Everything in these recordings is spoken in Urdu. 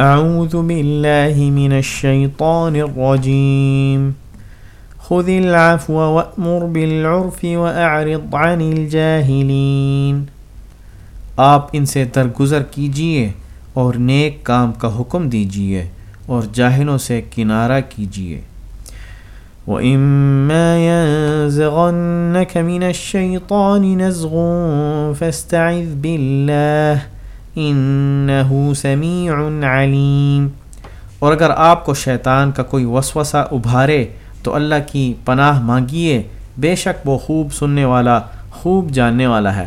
أعوذ بالله من الشيطان الرجيم. خذ العفو وأمر بالعرف وأعرض عن الجاهلين. آپ ان سے درگزر کیجیے اور نیک کام کا حکم دیجیے اور جاہلوں سے کنارہ کیجیے. وَإِمَّا يَنزِغَنَّكَ مِنَ الشَّيْطَانِ نَزْغٌ فَاسْتَعِذْ بِاللَّهِ انہو سمیع علیم اور اگر آپ کو شیطان کا کوئی وسوسہ ابھارے، تو اللہ کی پناہ مانگیے۔ بے شک وہ خوب سننے والا، خوب جاننے والا ہے۔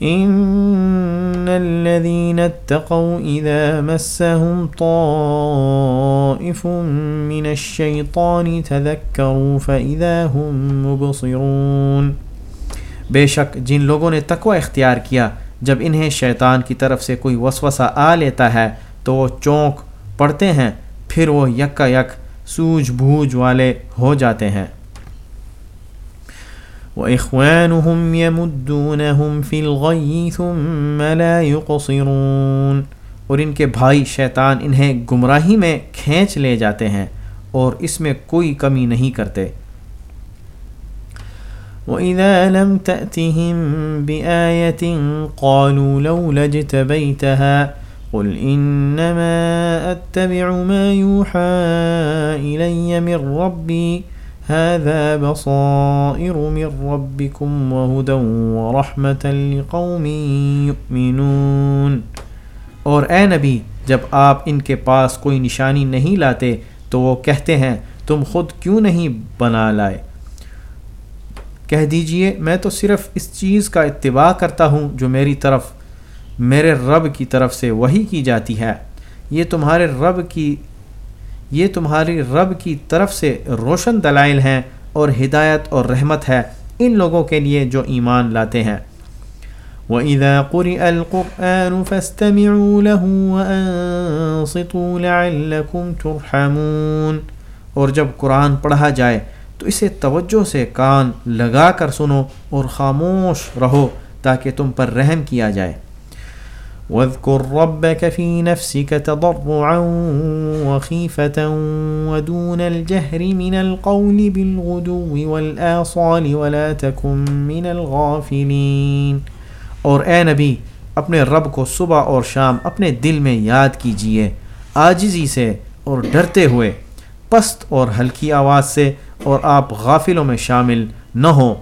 ان الذين اتقوا اذا مسهم طائف من الشيطان تذكروا فاذا هم مبصرون۔ بے شک جن لوگوں نے تقوی اختیار کیا جب انہیں شیطان کی طرف سے کوئی وسوسہ آ لیتا ہے تو وہ چونک پڑتے ہیں، پھر وہ یکا یک سوجھ بوجھ والے ہو جاتے ہیں۔ وَإِخْوَانُهُمْ يَمُدُّونَهُمْ فِي الْغَيِّ ثُمَّ لَا يُقْصِرُونَ۔ اور ان کے بھائی شیطان انہیں گمراہی میں کھینچ لے جاتے ہیں اور اس میں کوئی کمی نہیں کرتے۔ وَإِذَا لَمْ تَأْتِهِمْ بِآيَةٍ قَالُوا لَوْلَا اجْتَبَيْتَهَا قُلْ إِنَّمَا أَتَّبِعُ مَا يُوحَى إِلَيَّ مِنْ رَبِّي هَذَا بَصَائِرُ مِنْ رَبِّكُمْ وَهُدًى وَرَحْمَةً لِقَوْمٍ يُؤْمِنُونَ۔ اور اے نبی، جب آپ ان کے پاس کوئی نشانی نہیں لاتے تو وہ کہتے ہیں، تم خود کیوں نہیں بنا لائے؟ کہہ دیجیے، میں تو صرف اس چیز کا اتباع کرتا ہوں جو میری طرف، میرے رب کی طرف سے وہی کی جاتی ہے۔ یہ تمہارے رب کی، یہ تمہاری رب کی طرف سے روشن دلائل ہیں اور ہدایت اور رحمت ہے ان لوگوں کے لیے جو ایمان لاتے ہیں۔ وَإِذَا قُرِئَ الْقُرْآنُ فَاسْتَمِعُوا لَهُ وَأَنصِتُوا لَعَلَّكُمْ تُرْحَمُونَ۔ اور جب قرآن پڑھا جائے تو اسے توجہ سے کان لگا کر سنو اور خاموش رہو تاکہ تم پر رحم کیا جائے۔ وَاذْكُرْ رَبَّكَ فِي نَفْسِكَ تَضَرُّعًا وَخِيفَةً وَدُونَ الْجَهْرِ مِنَ الْقَوْلِ بِالْغُدُوِّ وَالْآصَالِ وَلَا تَكُمْ مِنَ الْغَافِلِينَ اور اے نبی، اپنے رب کو صبح اور شام اپنے دل میں یاد کیجیے آجزی سے اور ڈرتے ہوئے، پست اور ہلکی آواز سے اور آپ غافلوں میں شامل نہ ہوں۔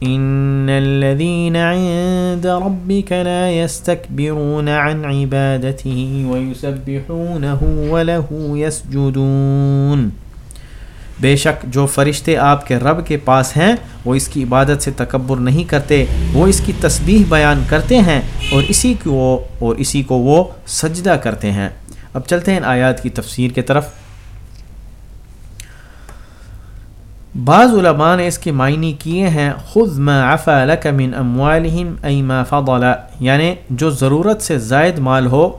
ان الذين عند ربك لا يستكبرون عن عبادته ويسبحونه وله يسجدون۔ بے شک جو فرشتے آپ کے رب کے پاس ہیں، وہ اس کی عبادت سے تکبر نہیں کرتے، وہ اس کی تسبیح بیان کرتے ہیں اور اسی کو اور اسی کو وہ سجدہ کرتے ہیں۔ اب چلتے ہیں آیات کی تفسیر کے طرف۔ بعض علماء نے اس کے معنی کیے ہیں خود ما عفا لک من اموالہم ای ما فضل۔ یعنی جو ضرورت سے زائد مال ہو،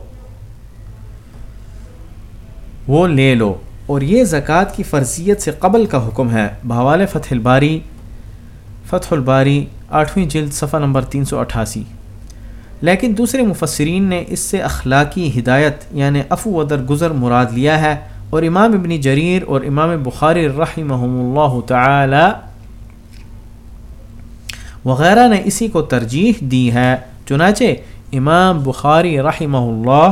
وہ لے لو۔ اور یہ زکوٰۃ کی فرضیت سے قبل کا حکم ہے۔ بحوال فتح الباری فتح الباری، آٹھویں جلد، صفحہ نمبر تین سو اٹھاسی۔ لیکن دوسرے مفسرین نے اس سے اخلاقی ہدایت یعنی افو و درگزر مراد لیا ہے۔ اور امام ابن جریر اور امام بخاری رحمہ اللہ تعالی وغیرہ نے اسی کو ترجیح دی ہے۔ چنانچہ امام بخاری رحمہ اللہ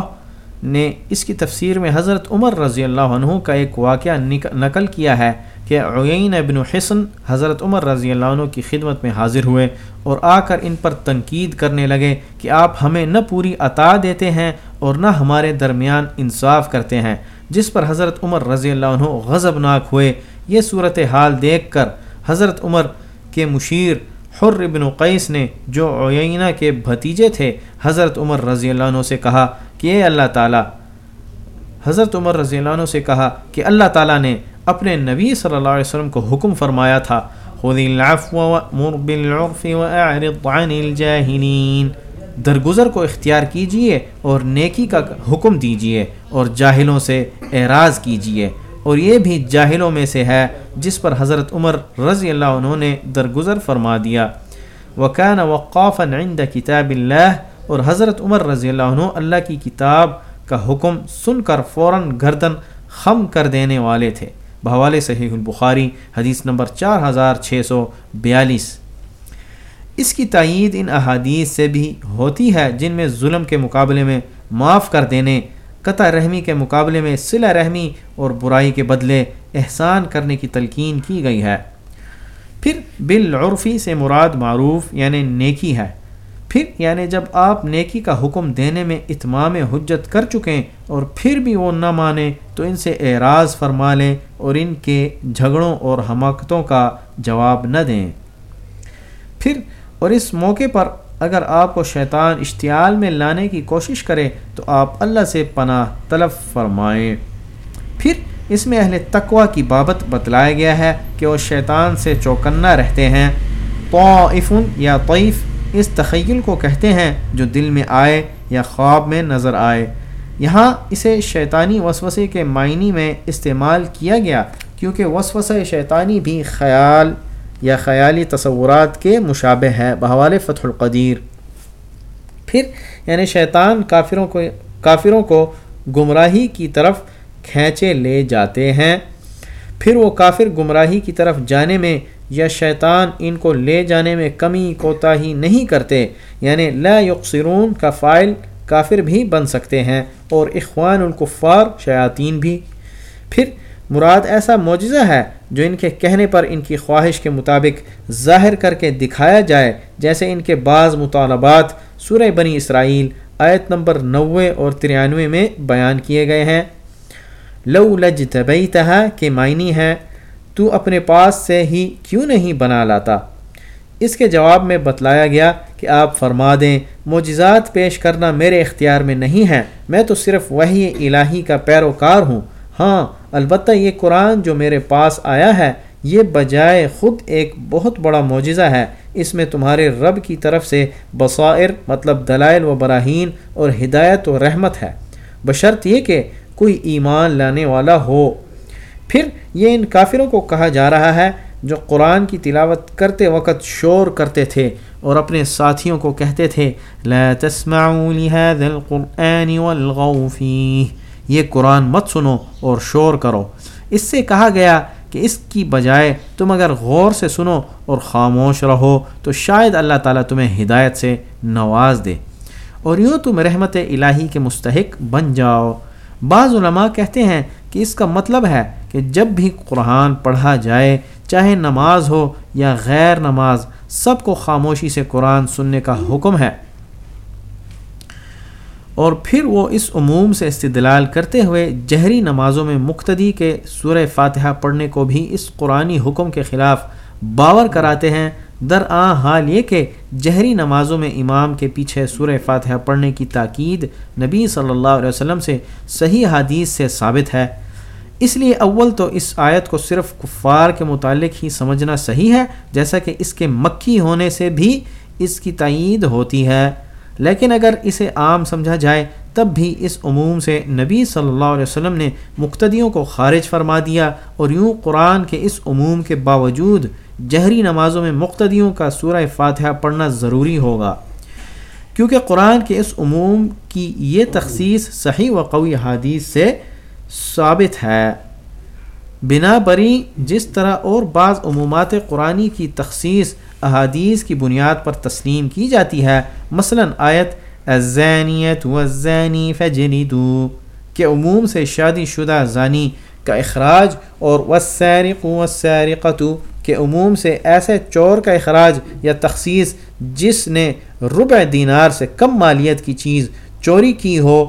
نے اس کی تفسیر میں حضرت عمر رضی اللہ عنہ کا ایک واقعہ نقل کیا ہے۔ کہ عین ابن حسن حضرت عمر رضی اللہ عنہ کی خدمت میں حاضر ہوئے اور آ کر ان پر تنقید کرنے لگے کہ آپ ہمیں نہ پوری عطا دیتے ہیں اور نہ ہمارے درمیان انصاف کرتے ہیں، جس پر حضرت عمر رضی اللہ عنہ غضب ناک ہوئے۔ یہ صورت حال دیکھ کر حضرت عمر کے مشیر حر ابن قیس نے جو عینہ کے بھتیجے تھے، حضرت عمر رضی اللہ عنہ سے کہا کہ اے اللہ تعالیٰ، حضرت عمر رضی اللہ عنہ سے کہا کہ اللہ تعالیٰ نے اپنے نبی صلی اللہ علیہ وسلم کو حکم فرمایا تھا، خذ العفو وامر بالعرف واعرض عن الجاہلین۔ درگزر کو اختیار کیجیے اور نیکی کا حکم دیجیے اور جاہلوں سے اعراض کیجیے۔ اور یہ بھی جاہلوں میں سے ہے جس پر حضرت عمر رضی اللہ عنہ نے درگزر فرما دیا۔ وکان وقافا عند کتاب اللہ، اور حضرت عمر رضی اللہ عنہ اللہ کی کتاب کا حکم سن کر فوراً گردن خم کر دینے والے تھے۔ بحوالے صحیح البخاری، حدیث نمبر چار ہزار چھ سو بیالیس۔ اس کی تائید ان احادیث سے بھی ہوتی ہے جن میں ظلم کے مقابلے میں معاف کر دینے، قطع رحمی کے مقابلے میں صلہ رحمی اور برائی کے بدلے احسان کرنے کی تلقین کی گئی ہے۔ پھر بالعرفی سے مراد معروف یعنی نیکی ہے۔ پھر یعنی جب آپ نیکی کا حکم دینے میں اتمام حجت کر چکیں اور پھر بھی وہ نہ مانیں تو ان سے اعراض فرما لیں اور ان کے جھگڑوں اور حماقتوں کا جواب نہ دیں۔ پھر، اور اس موقع پر اگر آپ کو شیطان اشتعال میں لانے کی کوشش کرے، تو آپ اللہ سے پناہ طلب فرمائیں۔ پھر، اس میں اہل تقوا کی بابت بتلایا گیا ہے کہ وہ شیطان سے چوکنا رہتے ہیں، طائفن یا طیف اس تخیل کو کہتے ہیں جو دل میں آئے یا خواب میں نظر آئے۔ یہاں اسے شیطانی وسوسے کے معنی میں استعمال کیا گیا، کیونکہ وسوسہ شیطانی بھی خیال یا خیالی تصورات کے مشابہ ہے بحوال فتح القدیر۔ پھر یعنی شیطان کافروں کو کافروں کو گمراہی کی طرف کھینچے لے جاتے ہیں۔ پھر وہ کافر گمراہی کی طرف جانے میں یا شیطان ان کو لے جانے میں کمی کوتا ہی نہیں کرتے یعنی لا یقصرون کا فائل کافر بھی بن سکتے ہیں اور اخوان الکفار شیاطین بھی۔ پھر مراد ایسا معجزہ ہے جو ان کے کہنے پر ان کی خواہش کے مطابق ظاہر کر کے دکھایا جائے، جیسے ان کے بعض مطالبات سورہ بنی اسرائیل آیت نمبر نوے اور ترانوے میں بیان کیے گئے ہیں۔ لو لج طبی کے معنی ہے تو اپنے پاس سے ہی کیوں نہیں بنا لاتا؟ اس کے جواب میں بتلایا گیا کہ آپ فرما دیں، معجزات پیش کرنا میرے اختیار میں نہیں ہے، میں تو صرف وہی الہی کا پیروکار ہوں۔ ہاں البتہ یہ قرآن جو میرے پاس آیا ہے، یہ بجائے خود ایک بہت بڑا معجزہ ہے۔ اس میں تمہارے رب کی طرف سے بصائر مطلب دلائل و براہین اور ہدایت و رحمت ہے۔ بشرط یہ کہ کوئی ایمان لانے والا ہو۔ پھر یہ ان کافروں کو کہا جا رہا ہے جو قرآن کی تلاوت کرتے وقت شور کرتے تھے اور اپنے ساتھیوں کو کہتے تھے، لا تسمعوا لهذا القرآن والغوا فيه یہ قرآن مت سنو اور شور کرو۔ اس سے کہا گیا کہ اس کی بجائے تم اگر غور سے سنو اور خاموش رہو تو شاید اللہ تعالیٰ تمہیں ہدایت سے نواز دے۔ اور یوں تم رحمت الہی کے مستحق بن جاؤ۔ بعض علماء کہتے ہیں کہ اس کا مطلب ہے کہ جب بھی قرآن پڑھا جائے، چاہے نماز ہو یا غیر نماز، سب کو خاموشی سے قرآن سننے کا حکم ہے۔ اور پھر وہ اس عموم سے استدلال کرتے ہوئے جہری نمازوں میں مقتدی کے سورہ فاتحہ پڑھنے کو بھی اس قرآنی حکم کے خلاف باور کراتے ہیں، در آ حال یہ کہ جہری نمازوں میں امام کے پیچھے سورہ فاتحہ پڑھنے کی تاکید نبی صلی اللہ علیہ وسلم سے صحیح حدیث سے ثابت ہے۔ اس لیے اول تو اس آیت کو صرف کفار کے متعلق ہی سمجھنا صحیح ہے، جیسا کہ اس کے مکھی ہونے سے بھی اس کی تعید ہوتی ہے۔ لیکن اگر اسے عام سمجھا جائے، تب بھی اس عموم سے نبی صلی اللہ علیہ وسلم نے مقتدیوں کو خارج فرما دیا اور یوں قرآن کے اس عموم کے باوجود جہری نمازوں میں مقتدیوں کا سورہ فاتحہ پڑھنا ضروری ہوگا۔ کیونکہ قرآن کے اس عموم کی یہ تخصیص صحیح و قوی حادیث سے ثابت ہے۔ بنا بری جس طرح اور بعض عمومات قرآنی کی تخصیص احادیث کی بنیاد پر تسلیم کی جاتی ہے، مثلا آیت الزانیت والزانی فجلدو کے عموم سے شادی شدہ زانی کا اخراج اور والسارق والسارقتو کے عموم سے ایسے چور کا اخراج یا تخصیص جس نے ربع دینار سے کم مالیت کی چیز چوری کی ہو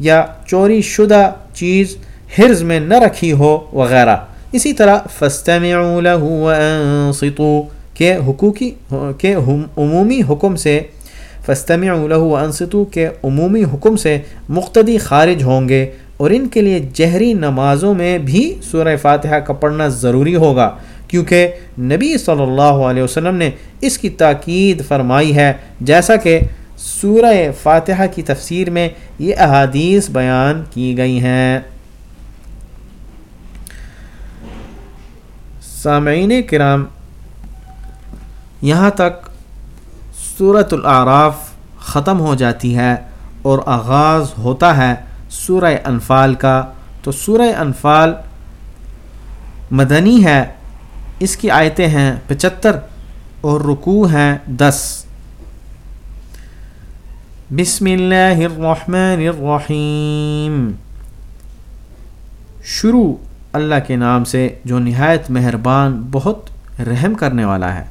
یا چوری شدہ چیز حرز میں نہ رکھی ہو وغیرہ۔ اسی طرح فستمعوا له وانصتوا کے حقوقی کے عمومی حکم سے فستمع له انستو کے عمومی حکم سے مقتدی خارج ہوں گے اور ان کے لیے جہری نمازوں میں بھی سورہ فاتحہ کا پڑھنا ضروری ہوگا۔ کیونکہ نبی صلی اللہ علیہ وسلم نے اس کی تاکید فرمائی ہے۔ جیسا کہ سورہ فاتحہ کی تفسیر میں یہ احادیث بیان کی گئی ہیں۔ سامعین کرام، یہاں تک صورت العراف ختم ہو جاتی ہے اور آغاز ہوتا ہے سورہ انفال کا۔ تو سورہ انفال مدنی ہے اس کی آیتیں ہیں پچہتر اور رکوع ہیں دس۔ بسم اللہ الرحمن الرحیم۔ شروع اللہ کے نام سے جو نہایت مہربان، بہت رحم کرنے والا ہے۔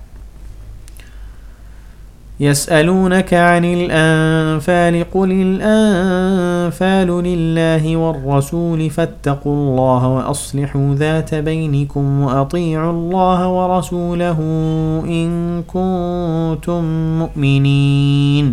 يسألونك عن الأنفال قل الأنفال لله والرسول فاتقوا الله وأصلحوا ذات بينكم وأطيعوا الله ورسوله إن كنتم مؤمنين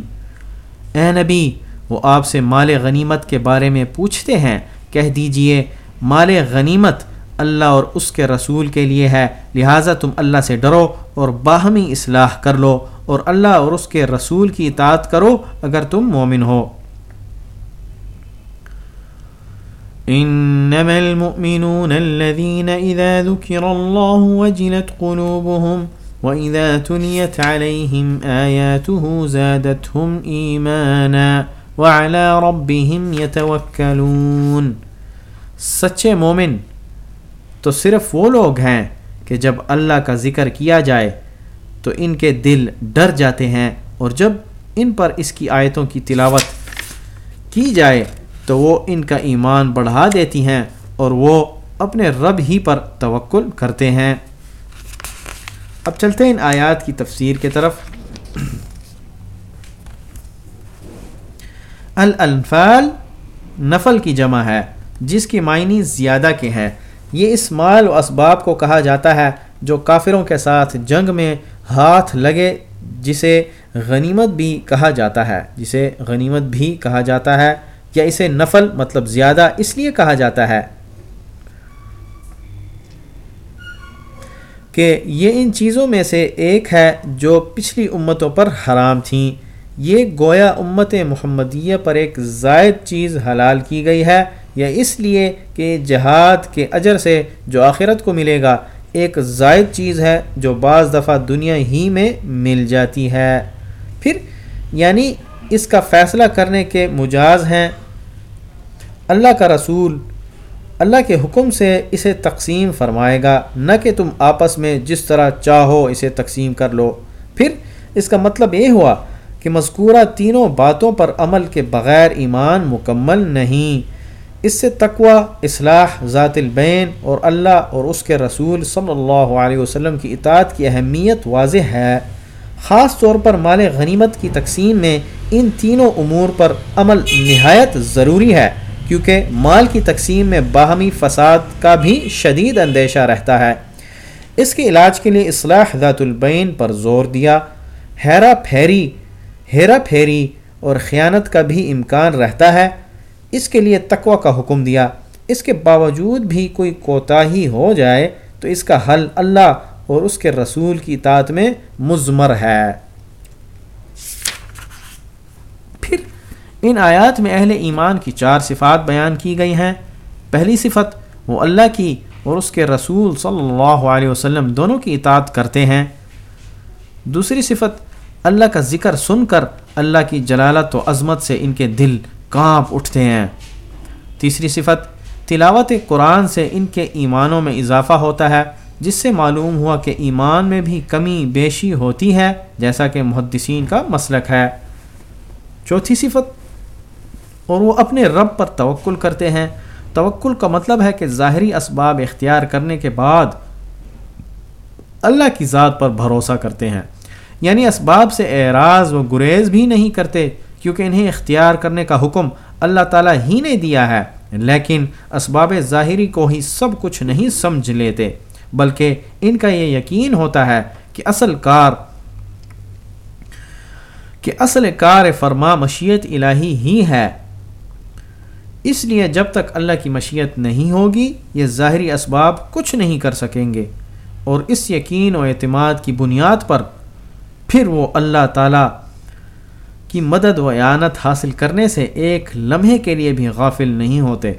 اے نبی، وہ آپ سے مال غنیمت کے بارے میں پوچھتے ہیں۔ کہہ دیجیے، مال غنیمت اللہ اور اس کے رسول کے لیے ہے، لہٰذا تم اللہ سے ڈرو اور باہمی اصلاح کر لو۔ اور اللہ اور اس کے رسول کی اطاعت کرو اگر تم مومن ہو۔ انما المؤمنون الذين اذا ذكر الله وجلت قلوبهم واذا تليت عليهم اياته زادتهم ايمانا وعلى ربهم يتوكلون سچے مومن، تو صرف وہ لوگ ہیں کہ جب اللہ کا ذکر کیا جائے تو ان کے دل ڈر جاتے ہیں اور جب ان پر اس کی آیتوں کی تلاوت کی جائے تو وہ ان کا ایمان بڑھا دیتی ہیں اور وہ اپنے رب ہی پر توکل کرتے ہیں۔ اب چلتے ہیں ان آیات کی تفسیر کے طرف۔ الانفال نفل کی جمع ہے، جس کی معنی زیادہ کے ہیں یہ اس مال و اسباب کو کہا جاتا ہے جو کافروں کے ساتھ جنگ میں ہاتھ لگے جسے غنیمت بھی کہا جاتا ہے، جسے غنیمت بھی کہا جاتا ہے، یا اسے نفل مطلب زیادہ اس لیے کہا جاتا ہے کہ یہ ان چیزوں میں سے ایک ہے جو پچھلی امتوں پر حرام تھیں۔ یہ گویا امت محمدیہ پر ایک زائد چیز حلال کی گئی ہے، یا اس لیے کہ جہاد کے اجر سے جو آخرت کو ملے گا ایک زائد چیز ہے جو بعض دفعہ دنیا ہی میں مل جاتی ہے۔ پھر یعنی اس کا فیصلہ کرنے کے مجاز ہیں۔ اللہ کا رسول اللہ کے حکم سے اسے تقسیم فرمائے گا، نہ کہ تم آپس میں جس طرح چاہو اسے تقسیم کر لو۔ پھر اس کا مطلب یہ ہوا کہ مذکورہ تینوں باتوں پر عمل کے بغیر ایمان مکمل نہیں۔ اس سے تقوی، اصلاح، ذات البین اور اللہ اور اس کے رسول صلی اللہ علیہ وسلم کی اطاعت کی اہمیت واضح ہے۔ خاص طور پر مال غنیمت کی تقسیم میں ان تینوں امور پر عمل نہایت ضروری ہے، کیونکہ مال کی تقسیم میں باہمی فساد کا بھی شدید اندیشہ رہتا ہے۔ اس کے علاج کے لیے اصلاح ذات البین پر زور دیا، ہیرا پھیری ہیرا پھیری اور خیانت کا بھی امکان رہتا ہے۔ اس کے لیے تقوی کا حکم دیا۔ اس کے باوجود بھی کوئی کوتاہی ہو جائے تو اس کا حل اللہ اور اس کے رسول کی اطاعت میں مضمر ہے۔ پھر ان آیات میں اہل ایمان کی چار صفات بیان کی گئی ہیں۔ پہلی صفت، وہ اللہ کی اور اس کے رسول صلی اللہ علیہ وسلم دونوں کی اطاعت کرتے ہیں۔ دوسری صفت، اللہ کا ذکر سن کر اللہ کی جلالت و عظمت سے ان کے دل کانپ اٹھتے ہیں۔ تیسری صفت، تلاوت قرآن سے ان کے ایمانوں میں اضافہ ہوتا ہے، جس سے معلوم ہوا کہ ایمان میں بھی کمی بیشی ہوتی ہے، جیسا کہ محدثین کا مسلک ہے۔ چوتھی صفت، اور وہ اپنے رب پر توکل کرتے ہیں۔ توکل کا مطلب ہے کہ ظاہری اسباب اختیار کرنے کے بعد اللہ کی ذات پر بھروسہ کرتے ہیں۔ یعنی اسباب سے اعراض و گریز بھی نہیں کرتے۔ کیونکہ انہیں اختیار کرنے کا حکم اللہ تعالیٰ ہی نے دیا ہے۔ لیکن اسباب ظاہری کو ہی سب کچھ نہیں سمجھ لیتے، بلکہ ان کا یہ یقین ہوتا ہے کہ اصل کار، کہ اصل کار فرما مشیت الہی ہی ہے۔ اس لیے جب تک اللہ کی مشیت نہیں ہوگی، یہ ظاہری اسباب کچھ نہیں کر سکیں گے۔ اور اس یقین و اعتماد کی بنیاد پر پھر وہ اللہ تعالیٰ کی مدد و اعانت حاصل کرنے سے ایک لمحے کے لیے بھی غافل نہیں ہوتے۔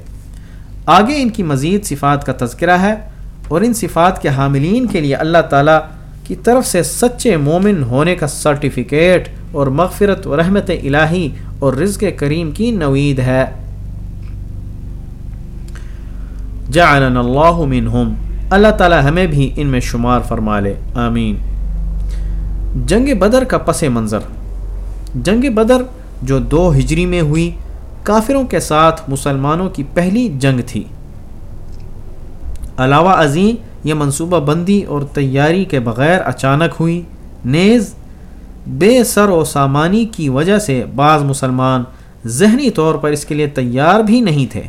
آگے ان کی مزید صفات کا تذکرہ ہے اور ان صفات کے حاملین کے لیے اللہ تعالیٰ کی طرف سے سچے مومن ہونے کا سرٹیفکیٹ اور مغفرت و رحمت الہی اور رزق کریم کی نوید ہے۔ جعلنا اللہ منہم۔ اللہ تعالی ہمیں بھی ان میں شمار فرما لے۔ آمین۔ جنگ بدر کا پس منظر۔ جنگ بدر جو دو ہجری میں ہوئی، کافروں کے ساتھ مسلمانوں کی پہلی جنگ تھی۔ علاوہ ازیں یہ منصوبہ بندی اور تیاری کے بغیر اچانک ہوئی۔ نیز، بے سر و سامانی کی وجہ سے بعض مسلمان ذہنی طور پر اس کے لیے تیار بھی نہیں تھے۔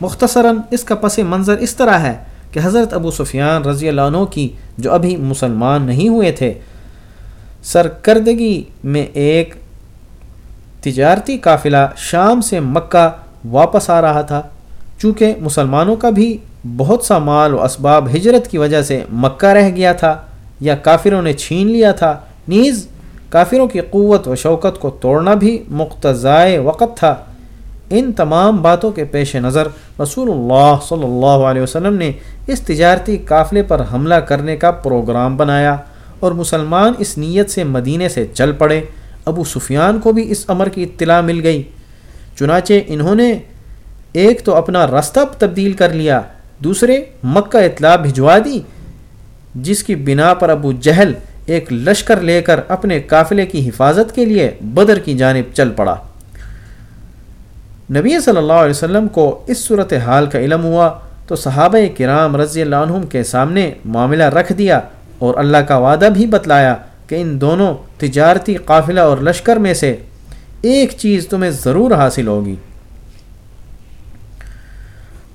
مختصراً اس کا پس منظر اس طرح ہے کہ حضرت ابو سفیان رضی اللہ عنہ کی جو ابھی مسلمان نہیں ہوئے تھے سرکردگی میں ایک تجارتی قافلہ شام سے مکہ واپس آ رہا تھا۔ چونکہ مسلمانوں کا بھی بہت سا مال و اسباب ہجرت کی وجہ سے مکہ رہ گیا تھا یا کافروں نے چھین لیا تھا، نیز کافروں کی قوت و شوکت کو توڑنا بھی مقتضائے وقت تھا۔ ان تمام باتوں کے پیش نظر رسول اللہ صلی اللہ علیہ وسلم نے اس تجارتی قافلے پر حملہ کرنے کا پروگرام بنایا۔ اور مسلمان اس نیت سے مدینے سے چل پڑے۔ ابو سفیان کو بھی اس امر کی اطلاع مل گئی۔ چنانچہ انہوں نے ایک تو اپنا راستہ تبدیل کر لیا، دوسرے مکہ اطلاع بھجوا دی، جس کی بنا پر ابو جہل ایک لشکر لے کر اپنے قافلے کی حفاظت کے لیے بدر کی جانب چل پڑا۔ نبی صلی اللہ علیہ وسلم کو اس صورت حال کا علم ہوا تو صحابہ کرام رضی اللہ عنہم کے سامنے معاملہ رکھ دیا۔ اور اللہ کا وعدہ بھی بتلایا کہ ان دونوں تجارتی قافلہ اور لشکر میں سے ایک چیز تمہیں ضرور حاصل ہوگی۔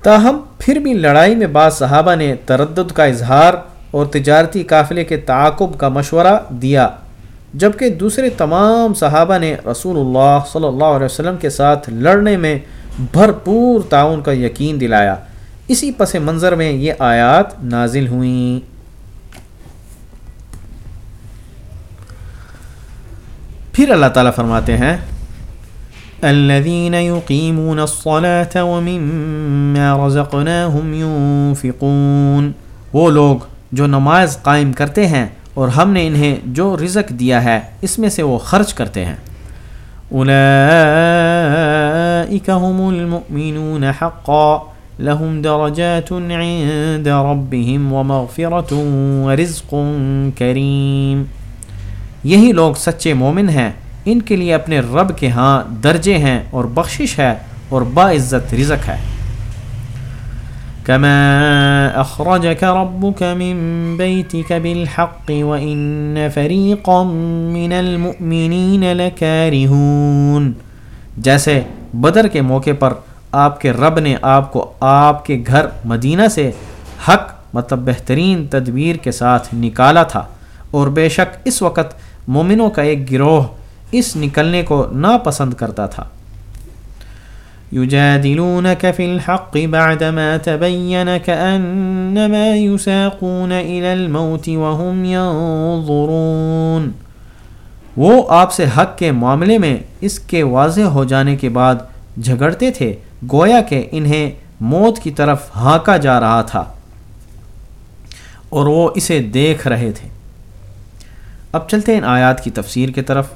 تاہم، پھر بھی لڑائی میں بعض صحابہ نے تردد کا اظہار اور تجارتی قافلے کے تعاقب کا مشورہ دیا، جبکہ دوسرے تمام صحابہ نے رسول اللہ صلی اللہ علیہ وسلم کے ساتھ لڑنے میں بھرپور تعاون کا یقین دلایا۔ اسی پس منظر میں یہ آیات نازل ہوئیں۔ پھر اللہ تعالیٰ فرماتے ہیں، الذين يقيمون الصلاة ومما رزقناهم ينفقون۔ وہ لوگ جو نماز قائم کرتے ہیں اور ہم نے انہیں جو رزق دیا ہے، اس میں سے وہ خرچ کرتے ہیں۔ اولئك هم المؤمنون حقا۔ لهم درجات عند ربهم ومغفرة ورزق كريم۔ یہی لوگ سچے مومن ہیں۔ ان کے لیے اپنے رب کے ہاں درجے ہیں اور بخشش ہے اور باعزت رزق ہے۔ كما أخرجك ربك من بيتك بالحق وإن فريقا من المؤمنين لكارهون جیسے بدر کے موقع پر آپ کے رب نے آپ کو آپ کے گھر مدینہ سے حق مطلب بہترین تدبیر کے ساتھ نکالا تھا اور بے شک اس وقت مومنوں کا ایک گروہ اس نکلنے کو ناپسند کرتا تھا۔ يجادلونك في الحق بعدما تبين كأنما يساقون إلى الموت وهم ينظرون وہ آپ سے حق کے معاملے میں اس کے واضح ہو جانے کے بعد جھگڑتے تھے، گویا کہ انہیں موت کی طرف ہانکا جا رہا تھا اور وہ اسے دیکھ رہے تھے۔ اب چلتے ہیں ان آیات کی تفسیر کی طرف۔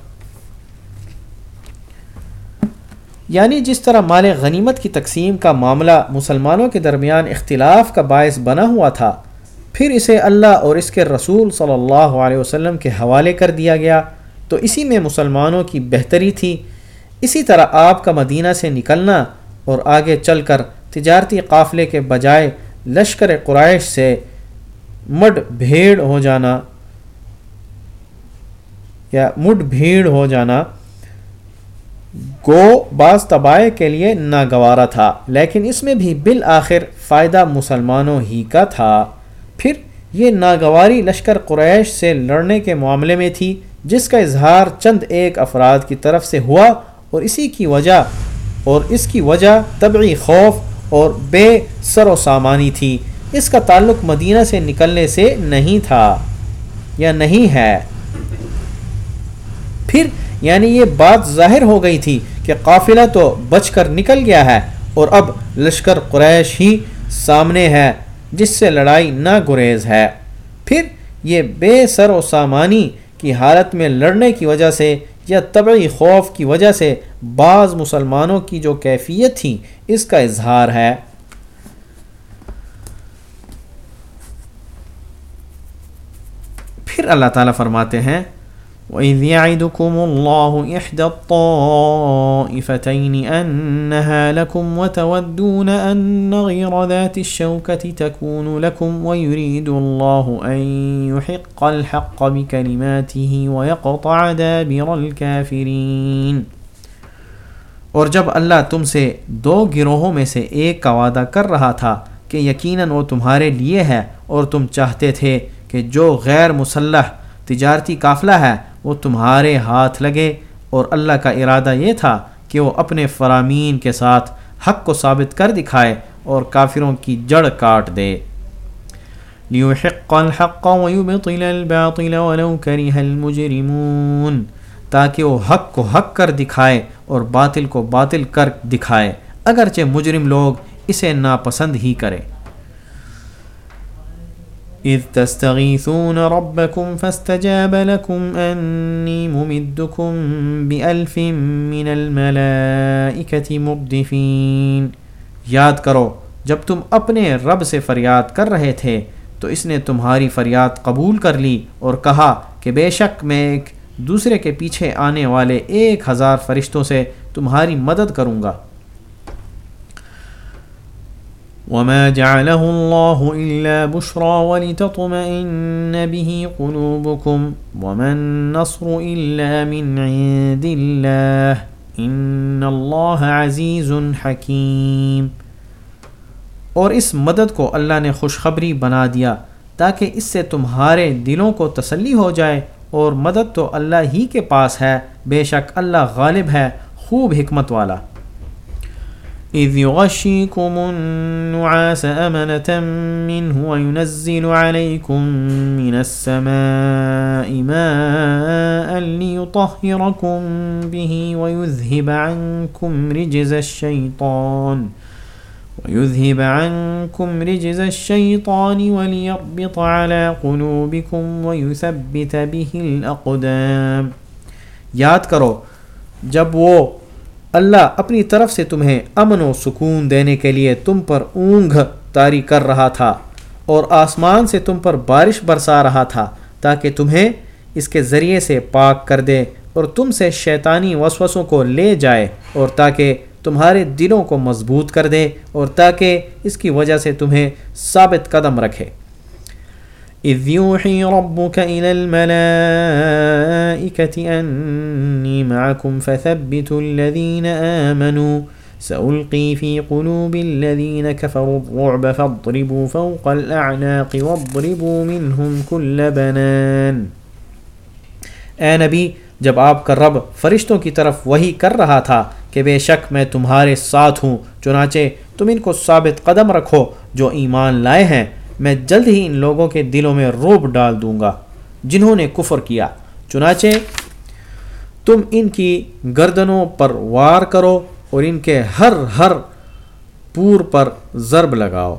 یعنی جس طرح مال غنیمت کی تقسیم کا معاملہ مسلمانوں کے درمیان اختلاف کا باعث بنا ہوا تھا، پھر اسے اللہ اور اس کے رسول صلی اللہ علیہ وسلم کے حوالے کر دیا گیا۔ تو اسی میں مسلمانوں کی بہتری تھی۔ اسی طرح آپ کا مدینہ سے نکلنا اور آگے چل کر تجارتی قافلے کے بجائے لشکر قرائش سے مڈ بھیڑ ہو جانا۔ یا مڈ بھیڑ ہو جانا گو بعض تباہ کے لیے ناگوارا تھا، لیکن اس میں بھی بالآخر فائدہ مسلمانوں ہی کا تھا۔ پھر یہ ناگواری لشکر قریش سے لڑنے کے معاملے میں تھی، جس کا اظہار چند ایک افراد کی طرف سے ہوا اور اسی کی وجہ، اور اس کی وجہ طبعی خوف اور بے سر و سامانی تھی۔ اس کا تعلق مدینہ سے نکلنے سے نہیں تھا، یا نہیں ہے۔ پھر یعنی یہ بات ظاہر ہو گئی تھی کہ قافلہ تو بچ کر نکل گیا ہے اور اب لشکر قریش ہی سامنے ہے جس سے لڑائی نہ گریز ہے۔ پھر یہ بے سر و سامانی کی حالت میں لڑنے کی وجہ سے یا طبعی خوف کی وجہ سے بعض مسلمانوں کی جو کیفیت تھی اس کا اظہار ہے۔ پھر اللہ تعالیٰ فرماتے ہیں وَإِذْ يَعِدُكُمُ اللَّهُ إِحْدَى الطَّائِفَتَيْنِ أَنَّهَا لَكُمْ وَتَوَدُّونَ أَنَّ غَيْرَ ذَاتِ الشَّوْكَةِ تَكُونُ لَكُمْ وَيُرِيدُ اللَّهُ أَن يُحِقَّ الْحَقَّ بِكَلِمَاتِهِ وَيَقْطَعَ دَابِرَ الْكَافِرِينَ۔ اور جب اللہ تم سے دو گروہوں میں سے ایک کا وعدہ کر رہا تھا کہ یقیناً وہ تمہارے لیے ہے اور تم چاہتے تھے کہ جو غیر مسلح تجارتی قافلہ ہے وہ تمہارے ہاتھ لگے اور اللہ کا ارادہ یہ تھا کہ وہ اپنے فرامین کے ساتھ حق کو ثابت کر دکھائے اور کافروں کی جڑ کاٹ دے۔ الْحَقَّ وَيُبْطِلَ الْبَاطِلَ وَلَوْ كَرِهَ الْمُجْرِمُونَ تاکہ وہ حق کو حق کر دکھائے اور باطل کو باطل کر دکھائے۔ اگرچہ مجرم لوگ اسے ناپسند ہی کرے إذ تستغيثون ربكم فاستجاب لكم أني ممدكم بألف من الملائكة مردفين۔ یاد کرو، جب تم اپنے رب سے فریاد کر رہے تھے، تو اس نے تمہاری فریاد قبول کر لی اور کہا کہ بے شک میں ایک دوسرے کے پیچھے آنے والے ایک ہزار فرشتوں سے تمہاری مدد کروں گا۔ وما جعله الله إلا بشرى ولتطمئن به قلوبكم وما النصر إلا من عند الله إن الله عزيز حكيم۔ اور اس مدد کو اللہ نے خوشخبری بنا دیا تاکہ اس سے تمہارے دلوں کو تسلی ہو جائے اور مدد تو اللہ ہی کے پاس ہے، بے شک اللہ غالب ہے، خوب حکمت والا۔ إذ يغشيكم النعاس أمنة منه وينزل عليكم من السماء ماء ليطهركم به ويذهب عنكم رجز الشيطان ويذهب عنكم رجز الشيطان وليربط على قلوبكم ويثبت به الأقدام یاد کرو، جب وہ اللہ اپنی طرف سے تمہیں امن و سکون دینے کے لیے تم پر اونگھ تاری کر رہا تھا اور آسمان سے تم پر بارش برسا رہا تھا تاکہ تمہیں اس کے ذریعے سے پاک کر دے اور تم سے شیطانی وسوسوں کو لے جائے اور تاکہ تمہارے دلوں کو مضبوط کر دے اور تاکہ اس کی وجہ سے تمہیں ثابت قدم رکھے۔ إذ يوحي ربك إلى الملائكة أني معكم فثبتوا الذين آمنوا سألقي في قلوب الذين كفروا الرعب فاضربوا فوق الأعناق واضربوا منهم كل بنان. اے نبی، جب آپ کا رب فرشتوں کی طرف وہی کر رہا تھا کہ بے شک میں تمہارے ساتھ ہوں، چنانچہ تم ان کو ثابت قدم رکھو جو ایمان لائے ہیں میں جلد ہی ان لوگوں کے دلوں میں روب ڈال دوں گا جنہوں نے کفر کیا۔ چنانچہ، تم ان کی گردنوں پر وار کرو اور ان کے ہر ہر پور پر ضرب لگاؤ۔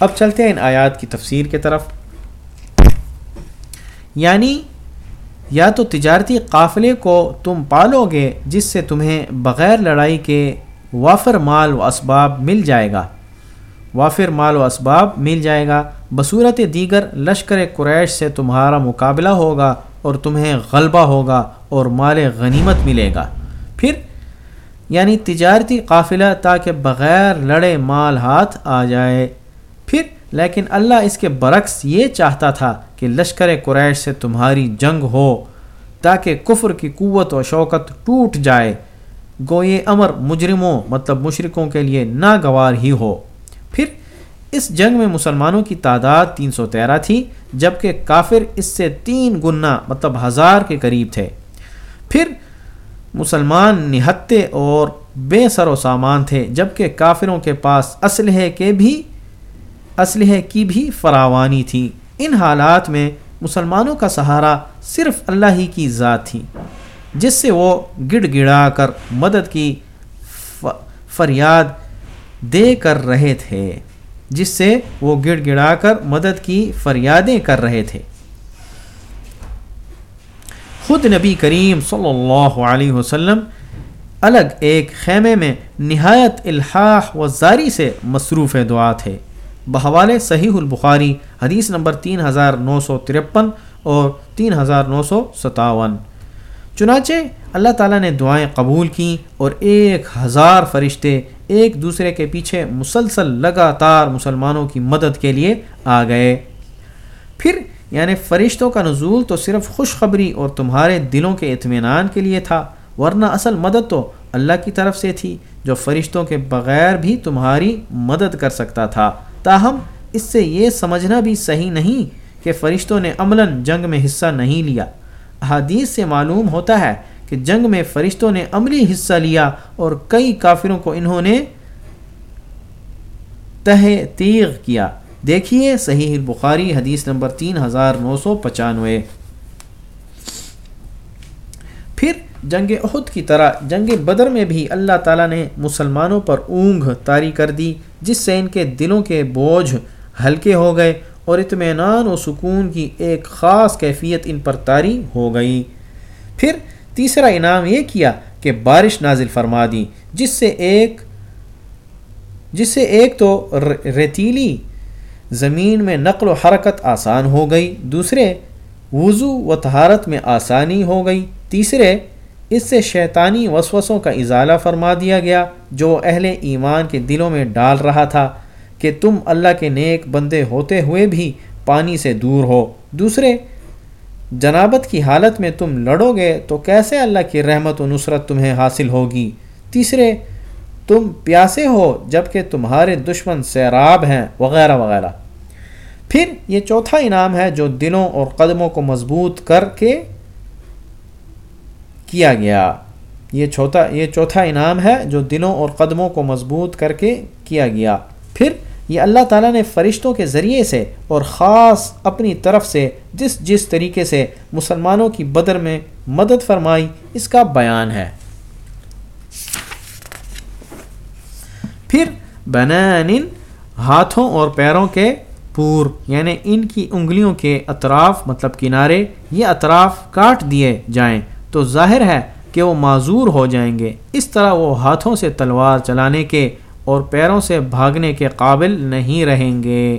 اب چلتے ہیں ان آیات کی تفسیر کی طرف۔ یعنی یا تو تجارتی قافلے کو تم پالو گے جس سے تمہیں بغیر لڑائی کے وافر مال و اسباب مل جائے گا۔ وافر مال و اسباب مل جائے گا۔ بصورت دیگر لشکر قریش سے تمہارا مقابلہ ہوگا اور تمہیں غلبہ ہوگا اور مال غنیمت ملے گا۔ پھر یعنی تجارتی قافلہ تاکہ بغیر لڑے مال ہاتھ آ جائے۔ پھر، لیکن اللہ اس کے برعکس یہ چاہتا تھا کہ لشکر قریش سے تمہاری جنگ ہو تاکہ کفر کی قوت و شوکت ٹوٹ جائے۔ گو یہ امر مجرموں مطلب مشرقوں کے لیے ناگوار ہی ہو۔ اس جنگ میں مسلمانوں کی تعداد تین سو تیرہ تھی، جبکہ کافر اس سے تین گنا مطلب ہزار کے قریب تھے۔ پھر مسلمان نہتے اور بے سر و سامان تھے، جبکہ کافروں کے پاس اسلحے کے بھی، اسلحے کی بھی فراوانی تھی۔ ان حالات میں مسلمانوں کا سہارا صرف اللہ ہی کی ذات تھی، جس سے وہ گڑ گڑا کر مدد کی فریاد دے کر رہے تھے۔ جس سے وہ گڑ گڑا کر مدد کی فریادیں کر رہے تھے۔ خود نبی کریم صلی اللہ علیہ وسلم الگ ایک خیمے میں نہایت الحاح و زاری سے مصروف دعا تھے۔ بحوالے صحیح البخاری حدیث نمبر تین ہزار نو سو ترپن اور تین ہزار نو سو ستاون۔ چنانچہ اللہ تعالیٰ نے دعائیں قبول کیں اور ایک ہزار فرشتے ایک دوسرے کے پیچھے مسلسل لگاتار مسلمانوں کی مدد کے لیے آ گئے۔ پھر یعنی فرشتوں کا نزول تو صرف خوشخبری اور تمہارے دلوں کے اطمینان کے لیے تھا، ورنہ اصل مدد تو اللہ کی طرف سے تھی، جو فرشتوں کے بغیر بھی تمہاری مدد کر سکتا تھا۔ تاہم، اس سے یہ سمجھنا بھی صحیح نہیں کہ فرشتوں نے عملاً جنگ میں حصہ نہیں لیا۔ احادیث سے معلوم ہوتا ہے کہ جنگ میں فرشتوں نے عملی حصہ لیا اور کئی کافروں کو انہوں نے تہ تیغ کیا۔ دیکھیے صحیح بخاری حدیث نمبر تین ہزار نو سو پچانوے۔ پھر جنگ عہد کی طرح جنگ بدر میں بھی اللہ تعالیٰ نے مسلمانوں پر اونگ طاری کر دی، جس سے ان کے دلوں کے بوجھ ہلکے ہو گئے اور اطمینان و سکون کی ایک خاص کیفیت ان پر طاری ہو گئی۔ پھر تیسرا انعام یہ کیا کہ بارش نازل فرما دی جس سے ایک، جس سے ایک تو ریتیلی زمین میں نقل و حرکت آسان ہو گئی، دوسرے وضو و تہارت میں آسانی ہو گئی، تیسرے اس سے شیطانی وسوسوں کا ازالہ فرما دیا گیا، جو اہل ایمان کے دلوں میں ڈال رہا تھا کہ تم اللہ کے نیک بندے ہوتے ہوئے بھی پانی سے دور ہو۔ دوسرے جنابت کی حالت میں تم لڑو گے تو کیسے اللہ کی رحمت و نصرت تمہیں حاصل ہوگی؟ تیسرے، تم پیاسے ہو جبکہ تمہارے دشمن سیراب ہیں، وغیرہ وغیرہ۔ پھر یہ چوتھا انعام ہے جو دلوں اور قدموں کو مضبوط کر کے کیا گیا۔ یہ چوتھا یہ چوتھا انعام ہے جو دلوں اور قدموں کو مضبوط کر کے کیا گیا۔ پھر یہ اللہ تعالیٰ نے فرشتوں کے ذریعے سے اور خاص اپنی طرف سے جس جس طریقے سے مسلمانوں کی بدر میں مدد فرمائی، اس کا بیان ہے۔ پھر بنان ہاتھوں اور پیروں کے پور یعنی ان کی انگلیوں کے اطراف مطلب کنارے، یہ اطراف کاٹ دیے جائیں۔ تو ظاہر ہے کہ وہ معذور ہو جائیں گے۔ اس طرح وہ ہاتھوں سے تلوار چلانے کے اور پیروں سے بھاگنے کے قابل نہیں رہیں گے۔